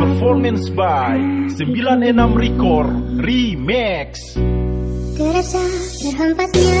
Performance by 96 Record Remix. Terasa terhempasnya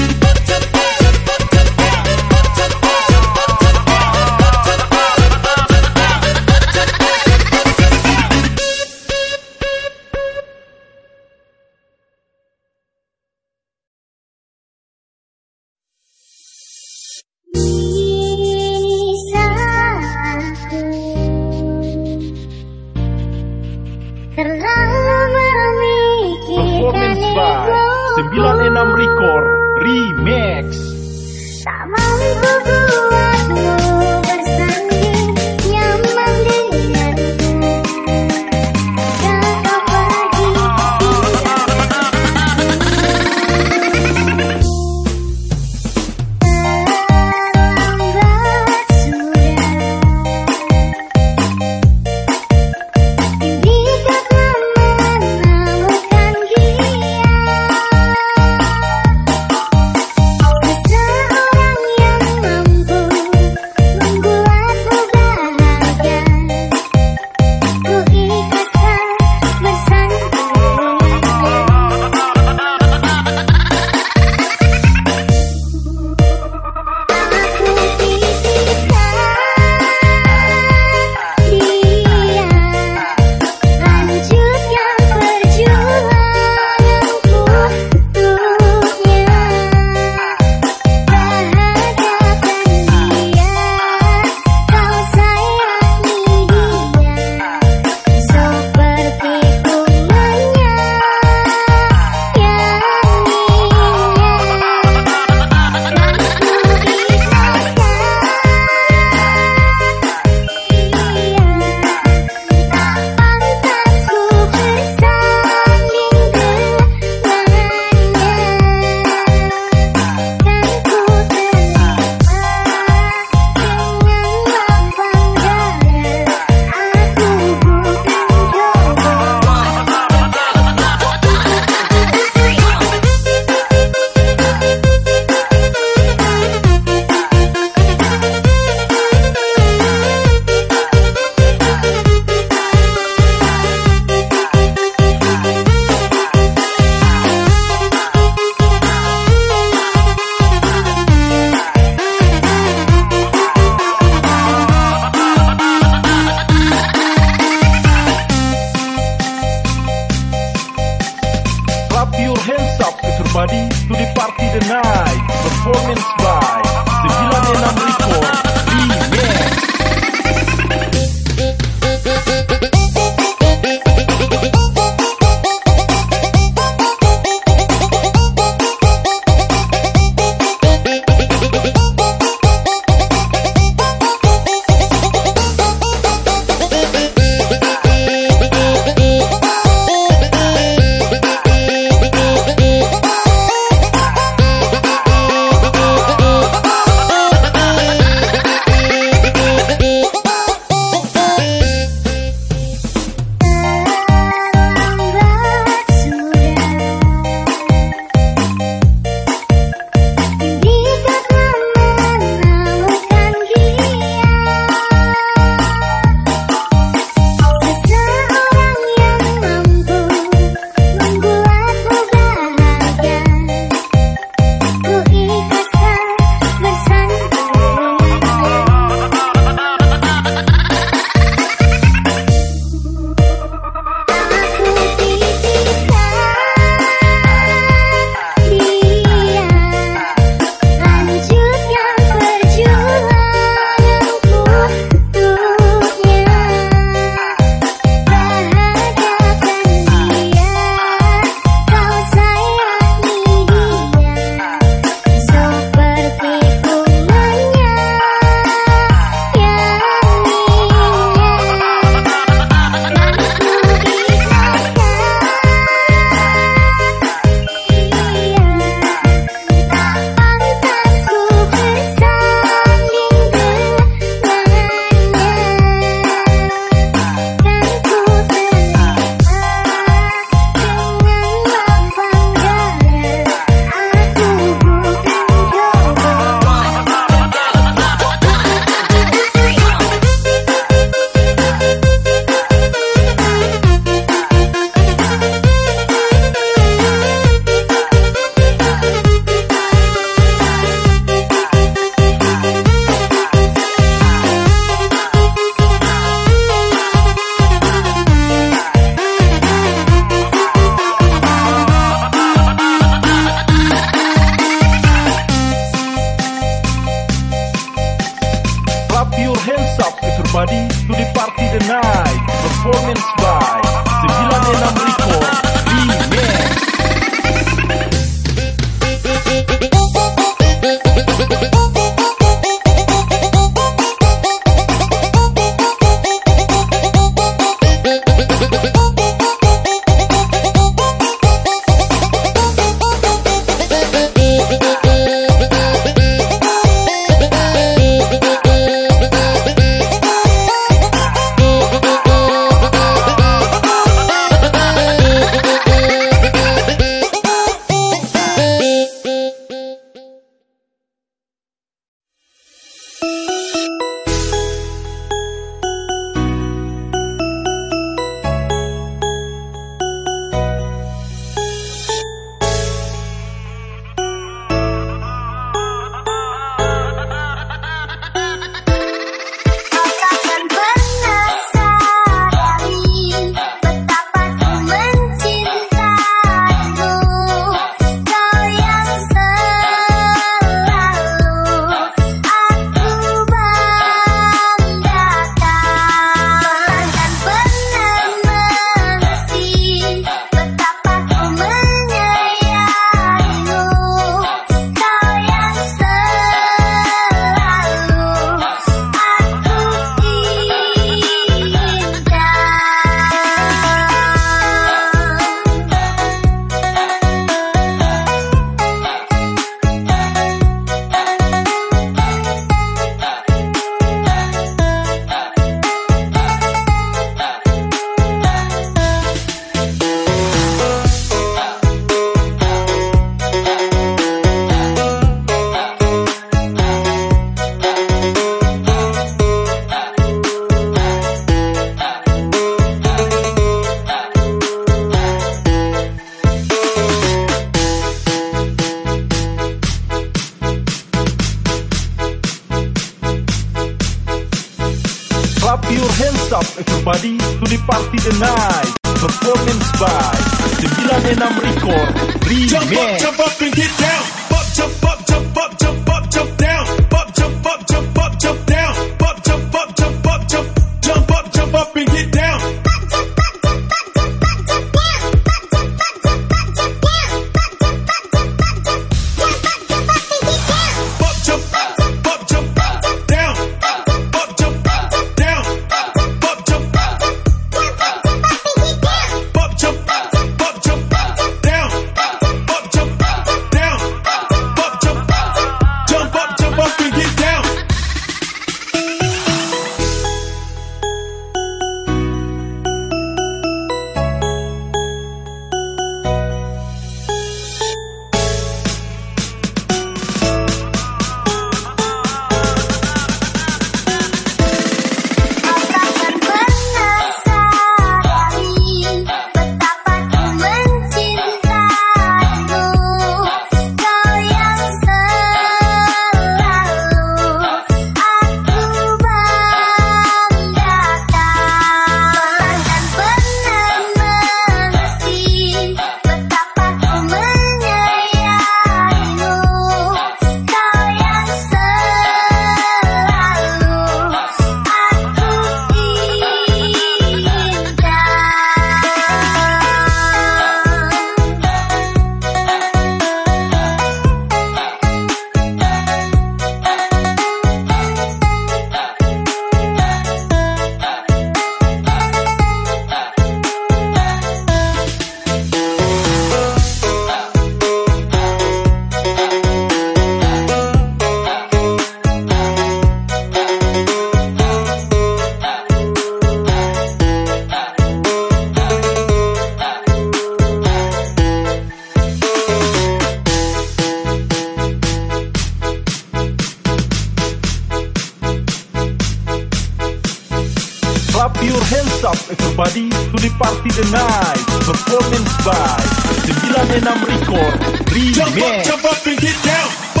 performance by Sibilane Namrikor. Remix. Jump up, jump up and get down.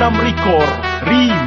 96 Record Remix